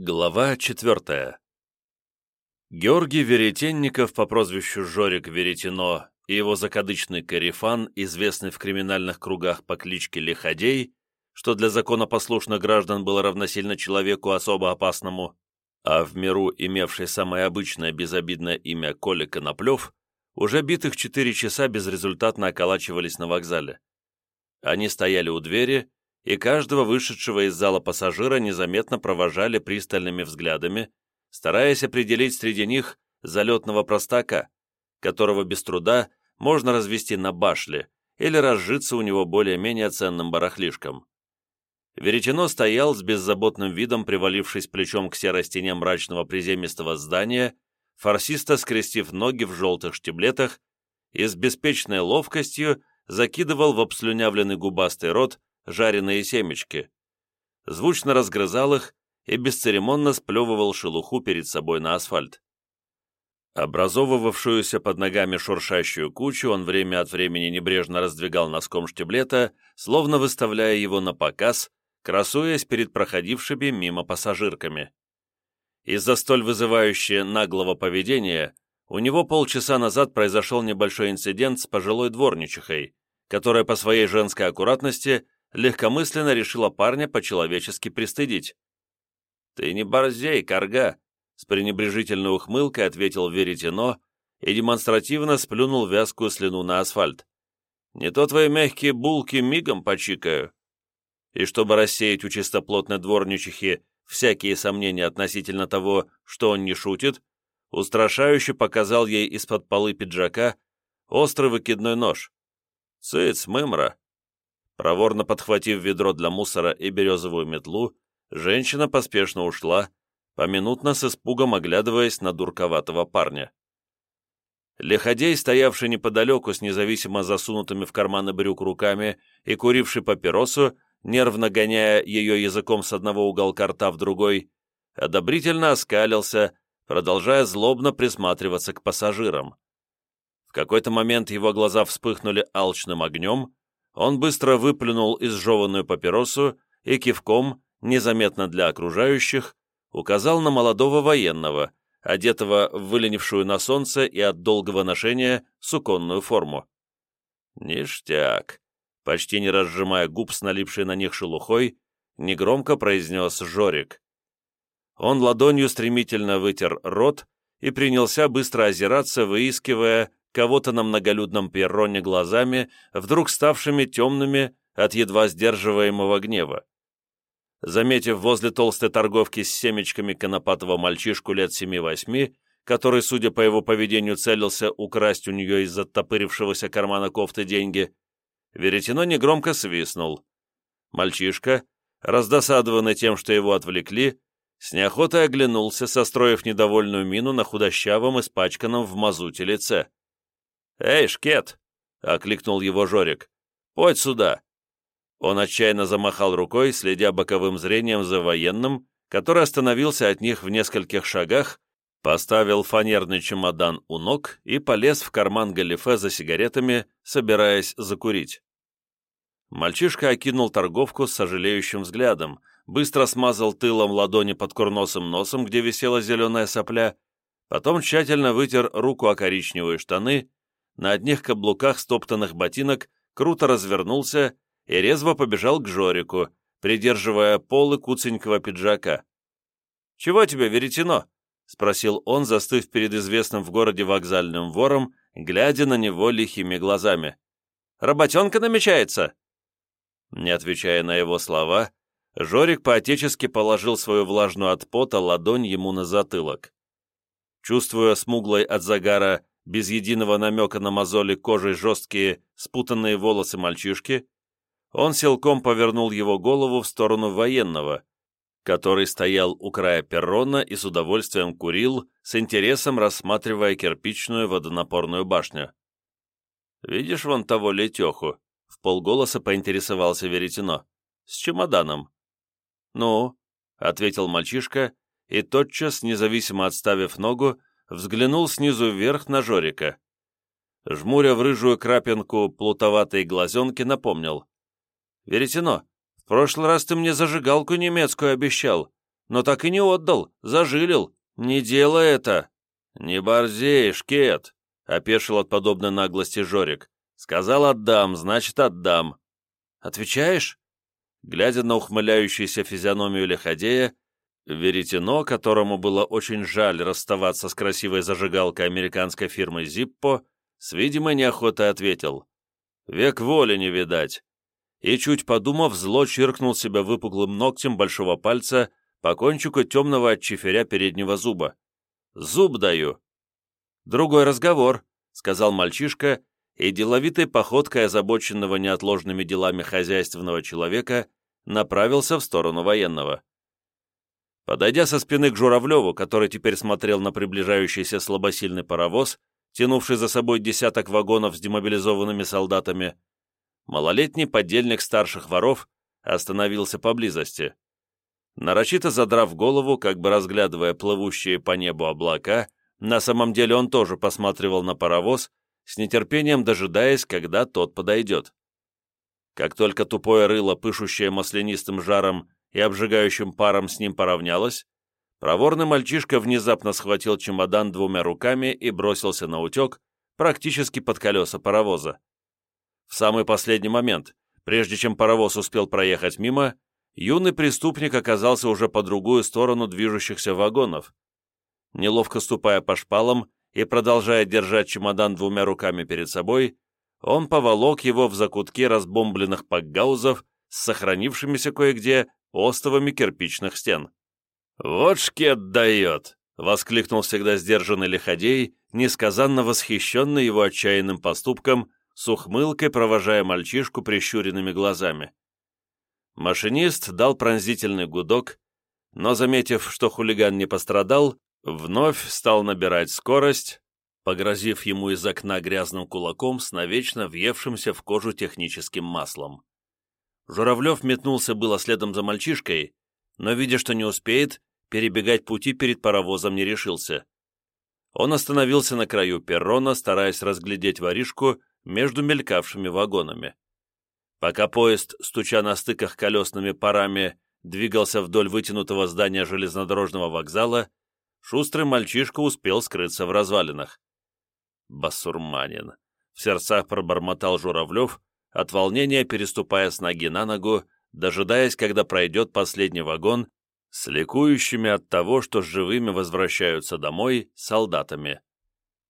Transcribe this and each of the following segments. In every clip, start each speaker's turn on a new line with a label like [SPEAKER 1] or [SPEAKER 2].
[SPEAKER 1] Глава четвертая. Георгий Веретенников по прозвищу Жорик Веретено и его закадычный Карифан, известный в криминальных кругах по кличке Лиходей, что для законопослушных граждан было равносильно человеку особо опасному, а в миру имевший самое обычное безобидное имя Коля Коноплев, уже битых четыре часа безрезультатно околачивались на вокзале. Они стояли у двери, и каждого вышедшего из зала пассажира незаметно провожали пристальными взглядами, стараясь определить среди них залетного простака, которого без труда можно развести на башле или разжиться у него более-менее ценным барахлишком. Веретено стоял с беззаботным видом, привалившись плечом к серой стене мрачного приземистого здания, фарсисто скрестив ноги в желтых штиблетах и с беспечной ловкостью закидывал в обслюнявленный губастый рот жареные семечки. Звучно разгрызал их и бесцеремонно сплевывал шелуху перед собой на асфальт. Образовывавшуюся под ногами шуршащую кучу он время от времени небрежно раздвигал носком штиблета, словно выставляя его на показ, красуясь перед проходившими мимо пассажирками. Из-за столь вызывающего наглого поведения у него полчаса назад произошел небольшой инцидент с пожилой дворничихой, которая по своей женской аккуратности легкомысленно решила парня по-человечески пристыдить. «Ты не борзей, корга!» — с пренебрежительной ухмылкой ответил Веретено и демонстративно сплюнул вязкую слюну на асфальт. «Не то твои мягкие булки мигом почикаю!» И чтобы рассеять у чистоплотной дворничихи всякие сомнения относительно того, что он не шутит, устрашающе показал ей из-под полы пиджака острый выкидной нож. «Цыц, мымра!» Проворно подхватив ведро для мусора и березовую метлу, женщина поспешно ушла, поминутно с испугом оглядываясь на дурковатого парня. Лиходей, стоявший неподалеку с независимо засунутыми в карманы брюк руками и куривший папиросу, нервно гоняя ее языком с одного уголка рта в другой, одобрительно оскалился, продолжая злобно присматриваться к пассажирам. В какой-то момент его глаза вспыхнули алчным огнем, он быстро выплюнул изжеванную папиросу и кивком, незаметно для окружающих, указал на молодого военного, одетого в выленившую на солнце и от долгого ношения суконную форму. «Ништяк!» Почти не разжимая губ с налипшей на них шелухой, негромко произнес Жорик. Он ладонью стремительно вытер рот и принялся быстро озираться, выискивая кого-то на многолюдном перроне глазами, вдруг ставшими темными от едва сдерживаемого гнева. Заметив возле толстой торговки с семечками конопатого мальчишку лет семи-восьми, который, судя по его поведению, целился украсть у нее из оттопырившегося кармана кофты деньги, Веретено негромко свистнул. Мальчишка, раздосадованный тем, что его отвлекли, с неохотой оглянулся, состроив недовольную мину на худощавом, испачканном в мазуте лице. «Эй, шкет!» — окликнул его Жорик. «Подь сюда!» Он отчаянно замахал рукой, следя боковым зрением за военным, который остановился от них в нескольких шагах, поставил фанерный чемодан у ног и полез в карман галифе за сигаретами, собираясь закурить. Мальчишка окинул торговку с сожалеющим взглядом, быстро смазал тылом ладони под курносым носом, где висела зеленая сопля, потом тщательно вытер руку о коричневые штаны на одних каблуках стоптанных ботинок круто развернулся и резво побежал к Жорику, придерживая полы куценького пиджака. «Чего тебе, веретено?» — спросил он, застыв перед известным в городе вокзальным вором, глядя на него лихими глазами. «Работенка намечается?» Не отвечая на его слова, Жорик поотечески положил свою влажную от пота ладонь ему на затылок. Чувствуя смуглой от загара без единого намека на мозоли кожей жесткие, спутанные волосы мальчишки, он силком повернул его голову в сторону военного, который стоял у края перрона и с удовольствием курил, с интересом рассматривая кирпичную водонапорную башню. «Видишь вон того летеху?» — в полголоса поинтересовался Веретено. «С чемоданом». «Ну?» — ответил мальчишка, и тотчас, независимо отставив ногу, взглянул снизу вверх на Жорика. Жмуря в рыжую крапинку плутоватые глазенки, напомнил. «Веретено, в прошлый раз ты мне зажигалку немецкую обещал, но так и не отдал, зажилил. Не делай это!» «Не борзей, шкет!» — опешил от подобной наглости Жорик. «Сказал, отдам, значит, отдам». «Отвечаешь?» Глядя на ухмыляющуюся физиономию Лиходея, Веретено, которому было очень жаль расставаться с красивой зажигалкой американской фирмы «Зиппо», с видимой неохотой ответил. «Век воли не видать». И, чуть подумав, зло чиркнул себя выпуклым ногтем большого пальца по кончику темного отчиферя переднего зуба. «Зуб даю!» «Другой разговор», — сказал мальчишка, и деловитой походкой озабоченного неотложными делами хозяйственного человека направился в сторону военного. Подойдя со спины к Журавлеву, который теперь смотрел на приближающийся слабосильный паровоз, тянувший за собой десяток вагонов с демобилизованными солдатами, малолетний подельник старших воров остановился поблизости. Нарочито задрав голову, как бы разглядывая плывущие по небу облака, на самом деле он тоже посматривал на паровоз, с нетерпением дожидаясь, когда тот подойдет. Как только тупое рыло, пышущее маслянистым жаром, и обжигающим паром с ним поравнялась, проворный мальчишка внезапно схватил чемодан двумя руками и бросился на утек, практически под колеса паровоза. В самый последний момент, прежде чем паровоз успел проехать мимо, юный преступник оказался уже по другую сторону движущихся вагонов. Неловко ступая по шпалам и продолжая держать чемодан двумя руками перед собой, он поволок его в закутке разбомбленных пакгаузов с сохранившимися кое-где остовами кирпичных стен. «Вот шкет дает!» — воскликнул всегда сдержанный лиходей, несказанно восхищенный его отчаянным поступком, с ухмылкой провожая мальчишку прищуренными глазами. Машинист дал пронзительный гудок, но, заметив, что хулиган не пострадал, вновь стал набирать скорость, погрозив ему из окна грязным кулаком с навечно въевшимся в кожу техническим маслом. Журавлев метнулся было следом за мальчишкой, но, видя, что не успеет, перебегать пути перед паровозом не решился. Он остановился на краю перрона, стараясь разглядеть воришку между мелькавшими вагонами. Пока поезд, стуча на стыках колесными парами, двигался вдоль вытянутого здания железнодорожного вокзала, шустрый мальчишка успел скрыться в развалинах. «Басурманин!» — в сердцах пробормотал Журавлев, от волнения переступая с ноги на ногу, дожидаясь, когда пройдет последний вагон, с ликующими от того, что с живыми возвращаются домой, солдатами.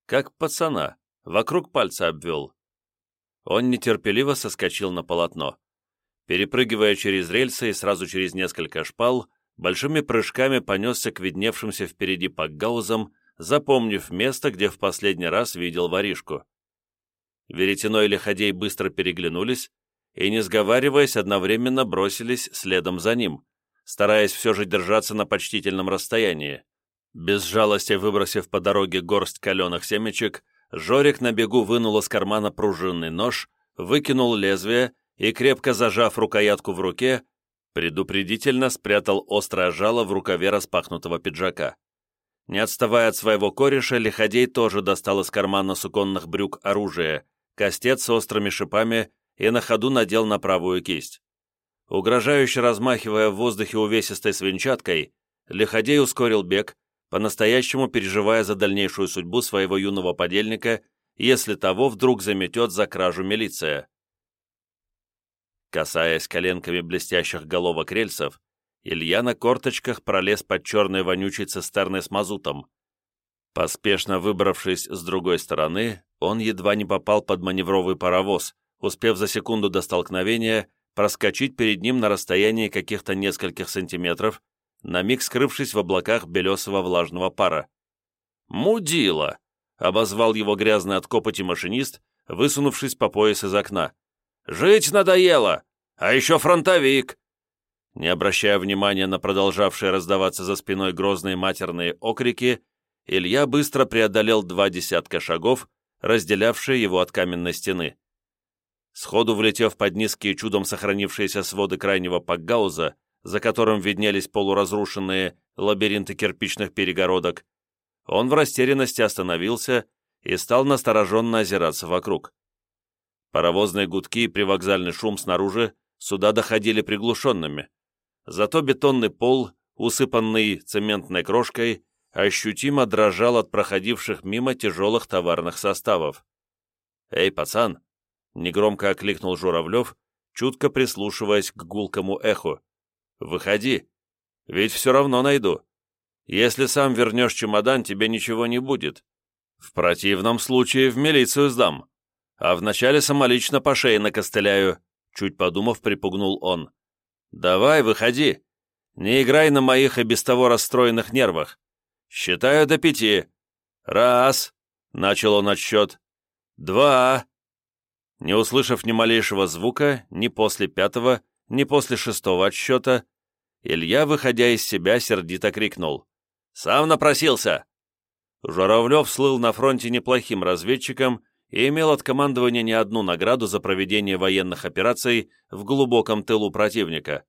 [SPEAKER 1] Как пацана, вокруг пальца обвел. Он нетерпеливо соскочил на полотно. Перепрыгивая через рельсы и сразу через несколько шпал, большими прыжками понесся к видневшимся впереди пакгаузам, запомнив место, где в последний раз видел воришку. Веретено и Лиходей быстро переглянулись и, не сговариваясь, одновременно бросились следом за ним, стараясь все же держаться на почтительном расстоянии. Без жалости выбросив по дороге горсть каленых семечек, Жорик на бегу вынул из кармана пружинный нож, выкинул лезвие и, крепко зажав рукоятку в руке, предупредительно спрятал острое жало в рукаве распахнутого пиджака. Не отставая от своего кореша, Лиходей тоже достал из кармана суконных брюк оружие кастет с острыми шипами и на ходу надел на правую кисть. Угрожающе размахивая в воздухе увесистой свинчаткой, Лиходей ускорил бег, по-настоящему переживая за дальнейшую судьбу своего юного подельника, если того вдруг заметет за кражу милиция. Касаясь коленками блестящих головок рельсов, Илья на корточках пролез под черной вонючей цистерной с мазутом, Поспешно выбравшись с другой стороны, он едва не попал под маневровый паровоз, успев за секунду до столкновения проскочить перед ним на расстоянии каких-то нескольких сантиметров, на миг скрывшись в облаках белесого влажного пара. «Мудила!» — обозвал его грязный от копоти машинист, высунувшись по пояс из окна. «Жить надоело! А еще фронтовик!» Не обращая внимания на продолжавшие раздаваться за спиной грозные матерные окрики, Илья быстро преодолел два десятка шагов, разделявшие его от каменной стены. Сходу влетев под низкие чудом сохранившиеся своды крайнего пакгауза, за которым виднелись полуразрушенные лабиринты кирпичных перегородок, он в растерянности остановился и стал настороженно озираться вокруг. Паровозные гудки и привокзальный шум снаружи сюда доходили приглушенными, зато бетонный пол, усыпанный цементной крошкой, ощутимо дрожал от проходивших мимо тяжелых товарных составов. «Эй, пацан!» — негромко окликнул Журавлев, чутко прислушиваясь к гулкому эху. «Выходи! Ведь все равно найду. Если сам вернешь чемодан, тебе ничего не будет. В противном случае в милицию сдам. А вначале самолично по шее накостыляю», — чуть подумав, припугнул он. «Давай, выходи! Не играй на моих и без того расстроенных нервах. «Считаю до пяти. Раз!» — начал он отсчет. «Два!» Не услышав ни малейшего звука, ни после пятого, ни после шестого отсчета, Илья, выходя из себя, сердито крикнул. «Сам напросился!» Журавлев слыл на фронте неплохим разведчиком и имел от командования не одну награду за проведение военных операций в глубоком тылу противника.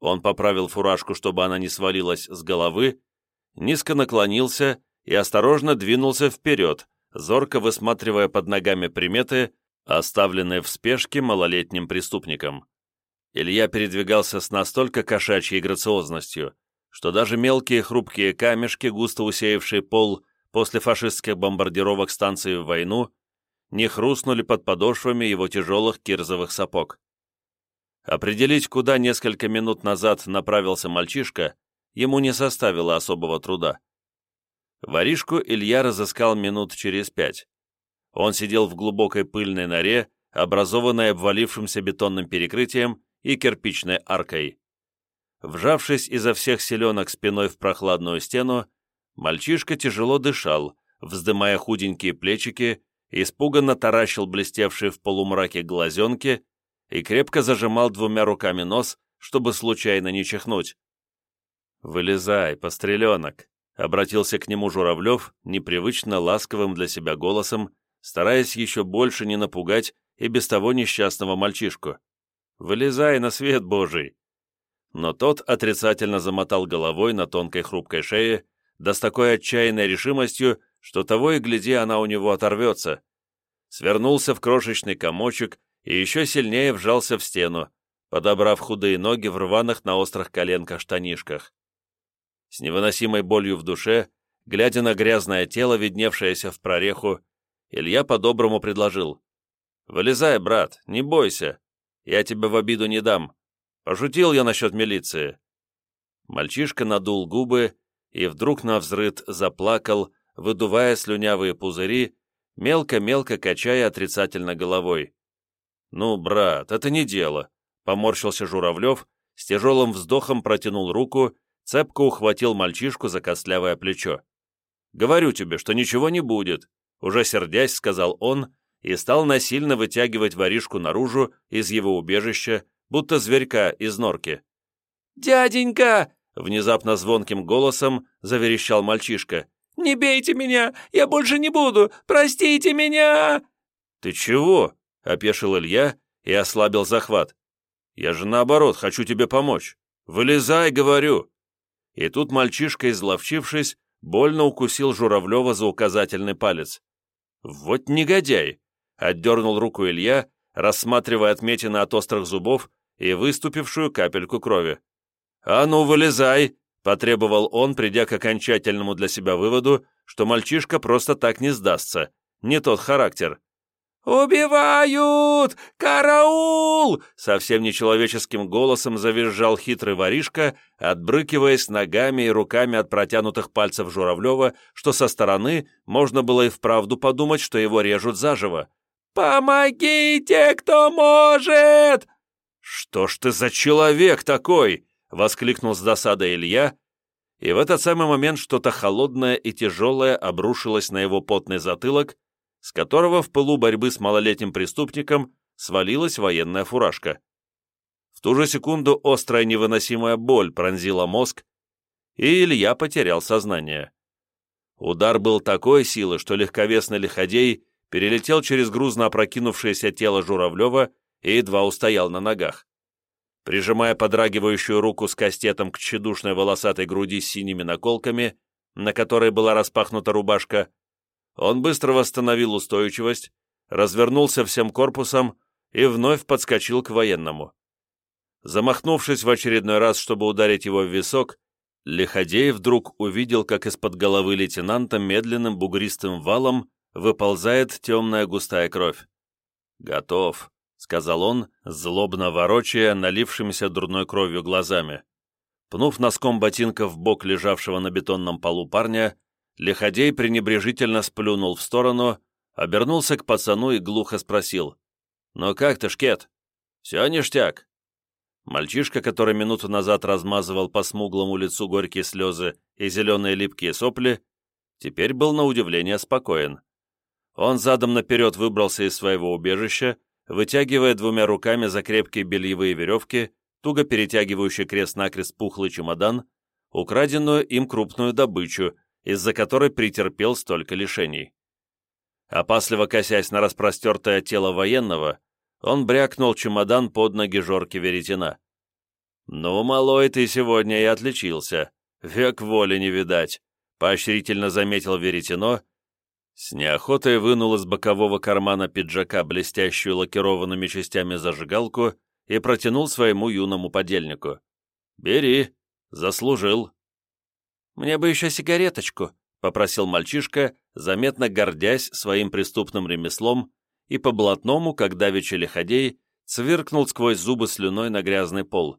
[SPEAKER 1] Он поправил фуражку, чтобы она не свалилась с головы, низко наклонился и осторожно двинулся вперед, зорко высматривая под ногами приметы, оставленные в спешке малолетним преступником. Илья передвигался с настолько кошачьей грациозностью, что даже мелкие хрупкие камешки, густо усеявшие пол после фашистских бомбардировок станции в войну, не хрустнули под подошвами его тяжелых кирзовых сапог. Определить, куда несколько минут назад направился мальчишка, ему не составило особого труда. Воришку Илья разыскал минут через пять. Он сидел в глубокой пыльной норе, образованной обвалившимся бетонным перекрытием и кирпичной аркой. Вжавшись изо всех селенок спиной в прохладную стену, мальчишка тяжело дышал, вздымая худенькие плечики, испуганно таращил блестевшие в полумраке глазенки и крепко зажимал двумя руками нос, чтобы случайно не чихнуть. «Вылезай, постреленок!» — обратился к нему Журавлев непривычно ласковым для себя голосом, стараясь еще больше не напугать и без того несчастного мальчишку. «Вылезай на свет божий!» Но тот отрицательно замотал головой на тонкой хрупкой шее, да с такой отчаянной решимостью, что того и гляди, она у него оторвется. Свернулся в крошечный комочек и еще сильнее вжался в стену, подобрав худые ноги в рваных на острых коленках штанишках с невыносимой болью в душе, глядя на грязное тело, видневшееся в прореху, Илья по-доброму предложил. «Вылезай, брат, не бойся. Я тебя в обиду не дам. Пошутил я насчет милиции». Мальчишка надул губы и вдруг навзрыд заплакал, выдувая слюнявые пузыри, мелко-мелко качая отрицательно головой. «Ну, брат, это не дело», — поморщился Журавлев, с тяжелым вздохом протянул руку цепко ухватил мальчишку за костлявое плечо. «Говорю тебе, что ничего не будет», — уже сердясь сказал он и стал насильно вытягивать воришку наружу из его убежища, будто зверька из норки. «Дяденька!» — внезапно звонким голосом заверещал мальчишка. «Не бейте меня! Я больше не буду! Простите меня!» «Ты чего?» — опешил Илья и ослабил захват. «Я же наоборот хочу тебе помочь. Вылезай, говорю!» И тут мальчишка, изловчившись, больно укусил Журавлева за указательный палец. «Вот негодяй!» — отдернул руку Илья, рассматривая отметины от острых зубов и выступившую капельку крови. «А ну, вылезай!» — потребовал он, придя к окончательному для себя выводу, что мальчишка просто так не сдастся, не тот характер. «Убивают! Караул!» — совсем нечеловеческим голосом завизжал хитрый воришка, отбрыкиваясь ногами и руками от протянутых пальцев Журавлева, что со стороны можно было и вправду подумать, что его режут заживо. «Помогите, кто может!» «Что ж ты за человек такой?» — воскликнул с досадой Илья, и в этот самый момент что-то холодное и тяжелое обрушилось на его потный затылок, с которого в пылу борьбы с малолетним преступником свалилась военная фуражка. В ту же секунду острая невыносимая боль пронзила мозг, и Илья потерял сознание. Удар был такой силы, что легковесный лиходей перелетел через грузно опрокинувшееся тело Журавлева и едва устоял на ногах. Прижимая подрагивающую руку с кастетом к тщедушной волосатой груди с синими наколками, на которой была распахнута рубашка, он быстро восстановил устойчивость, развернулся всем корпусом и вновь подскочил к военному. Замахнувшись в очередной раз, чтобы ударить его в висок, Лиходей вдруг увидел, как из-под головы лейтенанта медленным бугристым валом выползает темная густая кровь. «Готов», — сказал он, злобно ворочая налившимися дурной кровью глазами. Пнув носком ботинка в бок лежавшего на бетонном полу парня, Лиходей пренебрежительно сплюнул в сторону, обернулся к пацану и глухо спросил. «Ну как ты, Шкет? Все ништяк?» Мальчишка, который минуту назад размазывал по смуглому лицу горькие слезы и зеленые липкие сопли, теперь был на удивление спокоен. Он задом наперед выбрался из своего убежища, вытягивая двумя руками за крепкие бельевые веревки, туго перетягивающие крест-накрест пухлый чемодан, украденную им крупную добычу, из-за которой претерпел столько лишений. Опасливо косясь на распростертое тело военного, он брякнул чемодан под ноги Жорки Веретена. «Ну, малой, ты сегодня и отличился. Век воли не видать», — поощрительно заметил Веретено. С неохотой вынул из бокового кармана пиджака блестящую лакированными частями зажигалку и протянул своему юному подельнику. «Бери, заслужил».
[SPEAKER 2] «Мне бы еще сигареточку», — попросил мальчишка, заметно гордясь своим преступным ремеслом, и по блатному, как давеча лиходей, цвиркнул сквозь зубы слюной на грязный пол.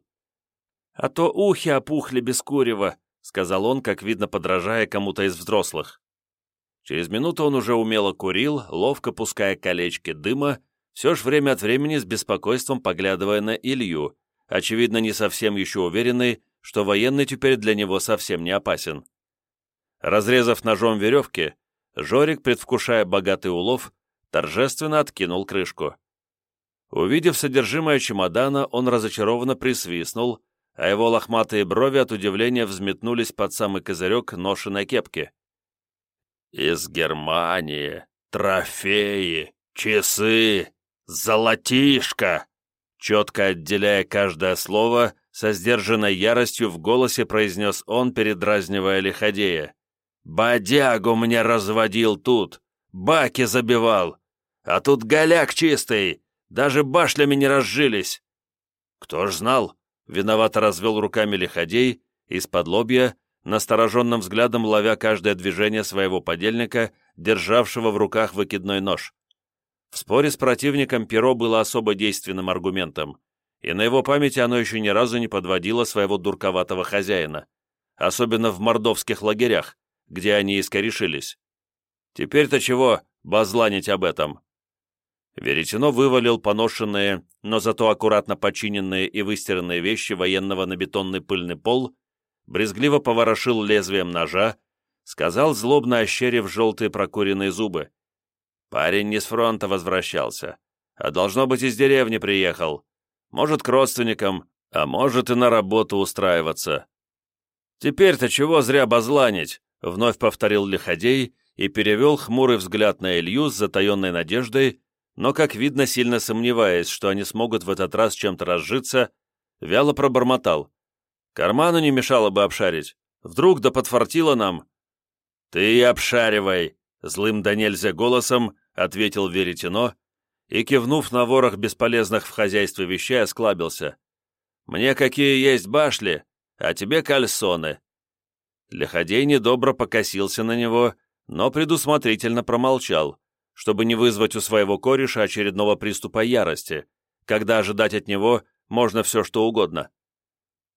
[SPEAKER 2] «А то ухи опухли без курева», — сказал он, как видно, подражая кому-то из взрослых. Через минуту он уже умело курил, ловко пуская колечки дыма, все ж время от времени с беспокойством поглядывая на Илью, очевидно, не совсем еще уверенный, что военный теперь для него совсем не опасен. Разрезав ножом веревки, Жорик, предвкушая богатый улов, торжественно откинул крышку. Увидев содержимое чемодана, он разочарованно присвистнул, а его лохматые брови от удивления взметнулись под самый козырек ношеной кепки. «Из Германии! Трофеи! Часы! Золотишко!» Четко отделяя каждое слово, со сдержанной яростью в голосе произнес он, передразнивая лиходея. «Бодягу мне разводил тут, баки забивал, а тут голяк чистый, даже башлями не разжились». «Кто ж знал?» — виновато развел руками лиходей, из-под лобья, настороженным взглядом ловя каждое движение своего подельника, державшего в руках выкидной нож. В споре с противником перо было особо действенным аргументом и на его памяти оно еще ни разу не подводило своего дурковатого хозяина, особенно в мордовских лагерях, где они искорешились. Теперь-то чего базланить об этом? Веретено вывалил поношенные, но зато аккуратно починенные и выстиранные вещи военного на бетонный пыльный пол, брезгливо поворошил лезвием ножа, сказал, злобно ощерив желтые прокуренные зубы. «Парень не с фронта возвращался, а, должно быть, из деревни приехал может, к родственникам, а может и на работу устраиваться. «Теперь-то чего зря базланить?» — вновь повторил Лиходей и перевел хмурый взгляд на Илью с затаенной надеждой, но, как видно, сильно сомневаясь, что они смогут в этот раз чем-то разжиться, вяло пробормотал. «Карману не мешало бы обшарить. Вдруг да подфартило нам». «Ты обшаривай!» — злым да нельзя голосом ответил Веретено, и, кивнув на ворох бесполезных в хозяйстве вещей, осклабился. «Мне какие есть башли, а тебе кальсоны». Лиходей недобро покосился на него, но предусмотрительно промолчал, чтобы не вызвать у своего кореша очередного приступа ярости, когда ожидать от него можно все что угодно.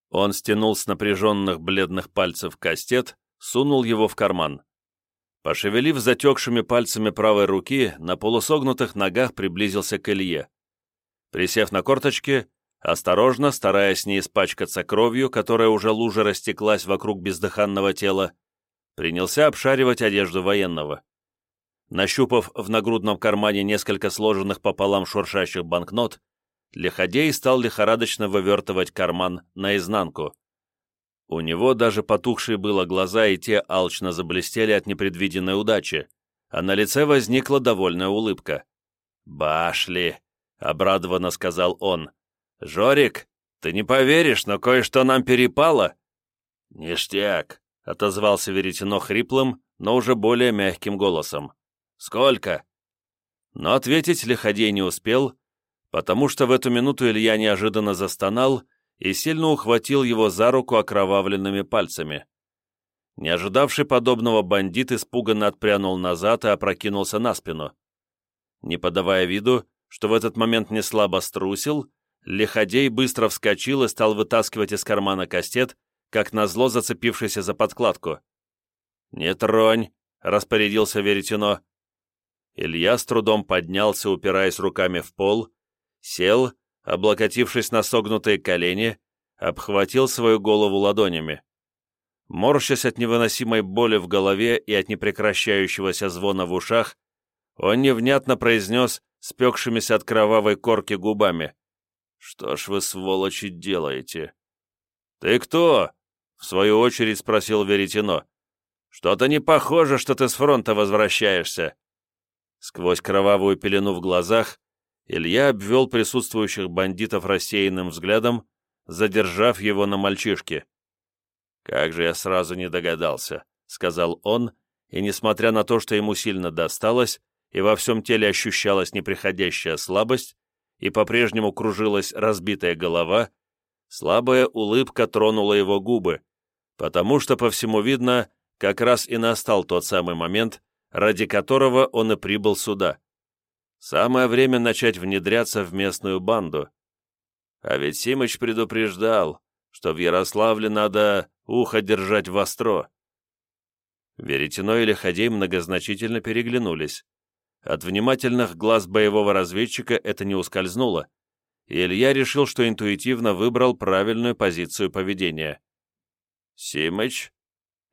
[SPEAKER 2] Он стянул с напряженных бледных пальцев кастет, сунул его в карман. Пошевелив затекшими пальцами правой руки, на полусогнутых ногах приблизился к Илье. Присев на корточки, осторожно, стараясь не испачкаться кровью, которая уже лужа растеклась вокруг бездыханного тела, принялся обшаривать одежду военного. Нащупав в нагрудном кармане несколько сложенных пополам шуршащих банкнот, лиходей стал лихорадочно вывертывать карман наизнанку — у него даже потухшие было глаза, и те алчно заблестели от непредвиденной удачи, а на лице возникла довольная улыбка. «Башли!» — обрадованно сказал он. «Жорик, ты не поверишь, но кое-что нам перепало!» «Ништяк!» — отозвался Веретено хриплым, но уже более мягким голосом. «Сколько?» Но ответить Лиходей не успел, потому что в эту минуту Илья неожиданно застонал —
[SPEAKER 1] и сильно ухватил его за руку окровавленными пальцами. Не ожидавший подобного бандит испуганно отпрянул назад и опрокинулся на спину. Не подавая виду, что в этот момент не слабо струсил, Лиходей быстро вскочил и стал вытаскивать из кармана кастет, как назло зацепившийся за подкладку. «Не тронь!» — распорядился Веретено. Илья с трудом поднялся, упираясь руками в пол, сел облокотившись на согнутые колени, обхватил свою голову ладонями. Морщась от невыносимой боли в голове и от непрекращающегося звона в ушах, он невнятно произнес спекшимися от кровавой корки губами. «Что ж вы, сволочи, делаете?» «Ты кто?» — в свою очередь спросил Веретено. «Что-то не похоже, что ты с фронта возвращаешься». Сквозь кровавую пелену в глазах Илья обвел присутствующих бандитов рассеянным взглядом, задержав его на мальчишке. «Как же я сразу не догадался», — сказал он, и, несмотря на то, что ему сильно досталось, и во всем теле ощущалась неприходящая слабость, и по-прежнему кружилась разбитая голова, слабая улыбка тронула его губы, потому что, по всему видно, как раз и настал тот самый момент, ради которого он и прибыл сюда. Самое время начать внедряться в местную банду. А ведь Симыч предупреждал, что в Ярославле надо ухо держать востро. Веретено и Ходей многозначительно переглянулись. От внимательных глаз боевого разведчика это не ускользнуло, и Илья решил, что интуитивно выбрал правильную позицию поведения. «Симыч?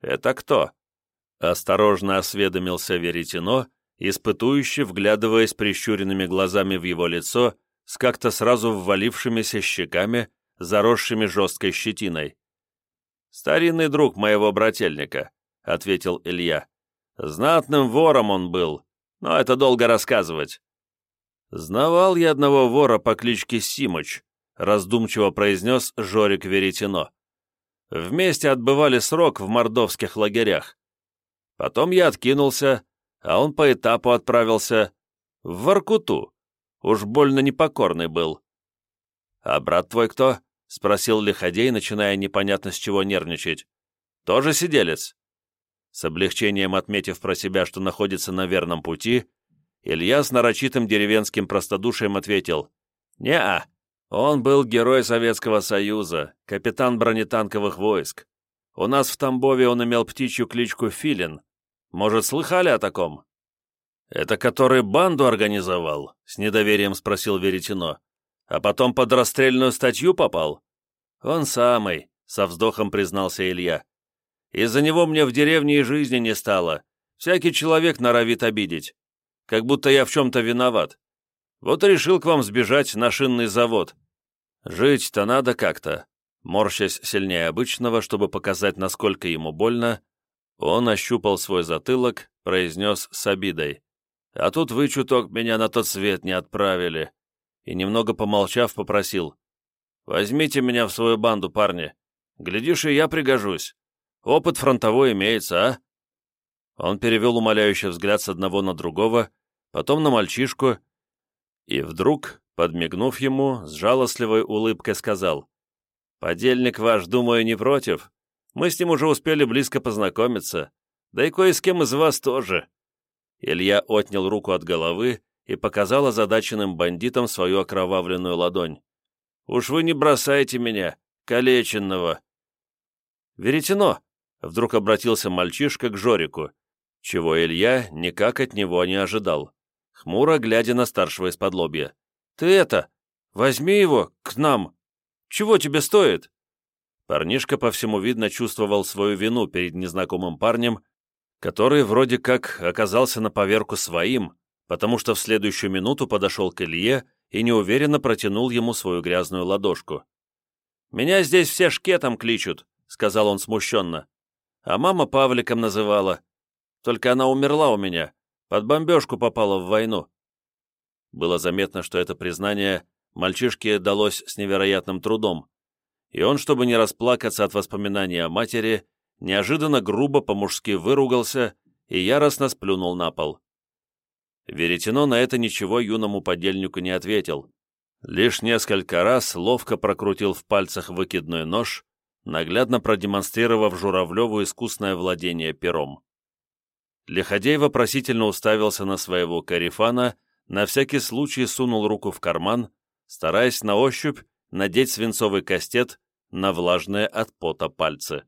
[SPEAKER 1] Это кто?» Осторожно осведомился Веретено, испытующе вглядываясь прищуренными глазами в его лицо с как-то сразу ввалившимися щеками, заросшими жесткой щетиной. «Старинный друг моего брательника», — ответил Илья. «Знатным вором он был, но это долго рассказывать». «Знавал я одного вора по кличке Симыч», — раздумчиво произнес Жорик Веретено. «Вместе отбывали срок в мордовских лагерях. Потом я откинулся, а он по этапу отправился в Воркуту. Уж больно непокорный был. «А брат твой кто?» — спросил Лиходей, начиная непонятно с чего нервничать. «Тоже сиделец?» С облегчением отметив про себя, что находится на верном пути, Илья с нарочитым деревенским простодушием ответил. «Не-а, он был герой Советского Союза, капитан бронетанковых войск. У нас в Тамбове он имел птичью кличку Филин, может, слыхали о таком?» «Это который банду организовал?» — с недоверием спросил Веретено. «А потом под расстрельную статью попал?» «Он самый», — со вздохом признался Илья. «Из-за него мне в деревне и жизни не стало. Всякий человек норовит обидеть. Как будто я в чем-то виноват. Вот и решил к вам сбежать на шинный завод. Жить-то надо как-то». Морщась сильнее обычного, чтобы показать, насколько ему больно, он ощупал свой затылок, произнес с обидой. «А тут вы чуток меня на тот свет не отправили». И немного помолчав, попросил. «Возьмите меня в свою банду, парни. Глядишь, и я пригожусь. Опыт фронтовой имеется, а?» Он перевел умоляющий взгляд с одного на другого, потом на мальчишку, и вдруг, подмигнув ему, с жалостливой улыбкой сказал, «Подельник ваш, думаю, не против?» Мы с ним уже успели близко познакомиться, да и кое с кем из вас тоже». Илья отнял руку от головы и показал озадаченным бандитам свою окровавленную ладонь. «Уж вы не бросайте меня, калеченного!» «Веретено!» — вдруг обратился мальчишка к Жорику, чего Илья никак от него не ожидал, хмуро глядя на старшего из-под «Ты это, возьми его к нам! Чего тебе стоит?» Парнишка, по всему видно, чувствовал свою вину перед незнакомым парнем, который вроде как оказался на поверку своим, потому что в следующую минуту подошел к Илье и неуверенно протянул ему свою грязную ладошку. «Меня здесь все шкетом кличут», — сказал он смущенно. «А мама Павликом называла. Только она умерла у меня, под бомбежку попала в войну». Было заметно, что это признание мальчишке далось с невероятным трудом и он, чтобы не расплакаться от воспоминания о матери, неожиданно грубо по-мужски выругался и яростно сплюнул на пол. Веретено на это ничего юному подельнику не ответил. Лишь несколько раз ловко прокрутил в пальцах выкидной нож, наглядно продемонстрировав Журавлеву искусное владение пером. Лиходей вопросительно уставился на своего карифана, на всякий случай сунул руку в карман, стараясь на ощупь надеть свинцовый кастет на влажные от пота пальцы.